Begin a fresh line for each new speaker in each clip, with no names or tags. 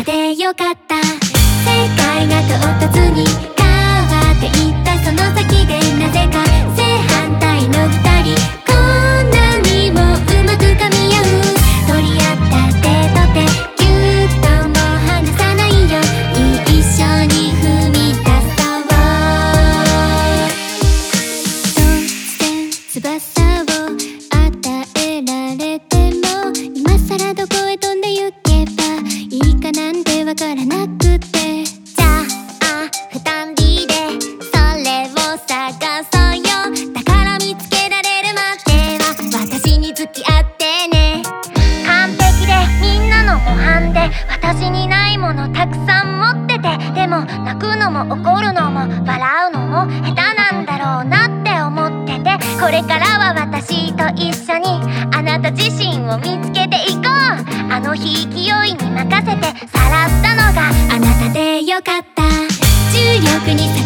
たでよかった。世界が唐突のたくさん持っててでも泣くのも怒るのも笑うのも下手なんだろうなって思っててこれからは私と一緒にあなた自身を見つけていこう。あの日勢いに任せてさらったのがあなたでよかった。重力に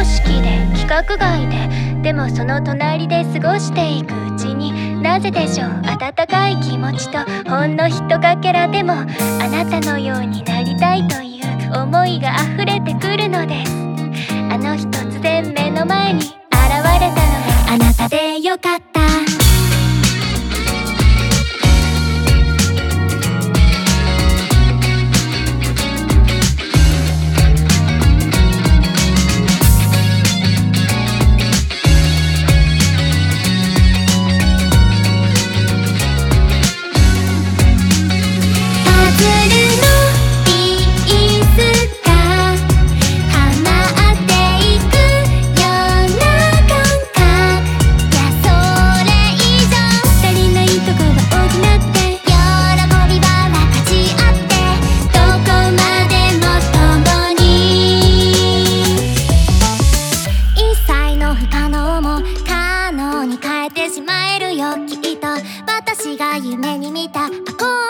常識で規格外ででもその隣で過ごしていくうちになぜでしょう。温かい気持ちとほんのひとかけらでも
あ
なたのようになりたい
という思いが溢れてくるのです。あの日突
然目の前に現れたのがあなたでよかった。不可能も可能に変えてしまえるよ。きっと私が夢に見た憧れ